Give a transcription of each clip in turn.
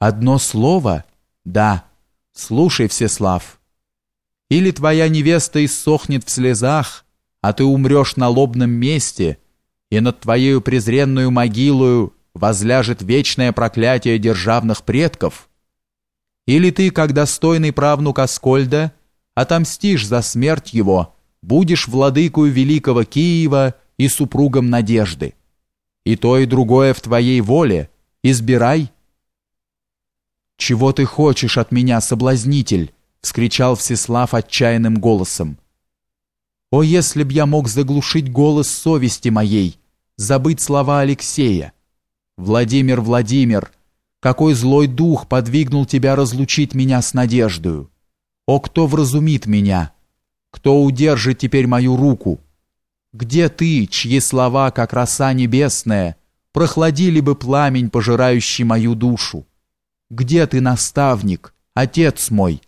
Одно слово? Да. Слушай, Всеслав. Или твоя невеста иссохнет в слезах, а ты умрешь на лобном месте, и над твоею презренную могилою возляжет вечное проклятие державных предков? Или ты, как достойный правнук Аскольда, отомстишь за смерть его, будешь владыкою великого Киева и супругом Надежды? И то, и другое в твоей воле. Избирай. «Чего ты хочешь от меня, соблазнитель?» — вскричал Всеслав отчаянным голосом. «О, если б я мог заглушить голос совести моей, забыть слова Алексея! Владимир, Владимир, какой злой дух подвигнул тебя разлучить меня с надеждою? О, кто вразумит меня? Кто удержит теперь мою руку?» Где ты, чьи слова, как роса небесная, прохладили бы пламень, пожирающий мою душу? Где ты, наставник, отец мой?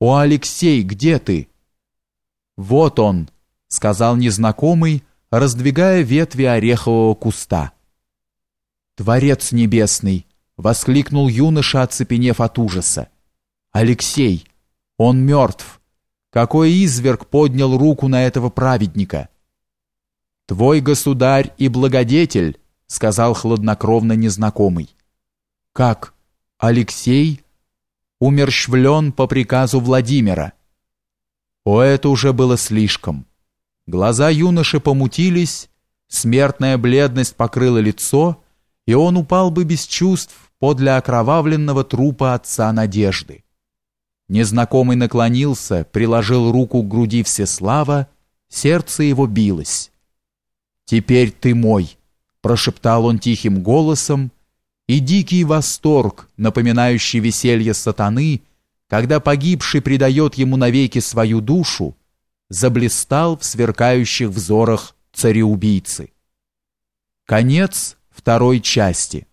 О, Алексей, где ты? Вот он, сказал незнакомый, раздвигая ветви орехового куста. Творец небесный, воскликнул юноша, оцепенев от ужаса. Алексей, он мертв. Какой изверг поднял руку на этого праведника? «Твой государь и благодетель», — сказал хладнокровно незнакомый. «Как? Алексей?» «Умерщвлен по приказу Владимира». О, это уже было слишком. Глаза юноши помутились, смертная бледность покрыла лицо, и он упал бы без чувств подле окровавленного трупа отца Надежды. Незнакомый наклонился, приложил руку к груди Всеслава, сердце его билось. «Теперь ты мой», — прошептал он тихим голосом, и дикий восторг, напоминающий веселье сатаны, когда погибший предает ему навеки свою душу, заблистал в сверкающих взорах цареубийцы. Конец второй части.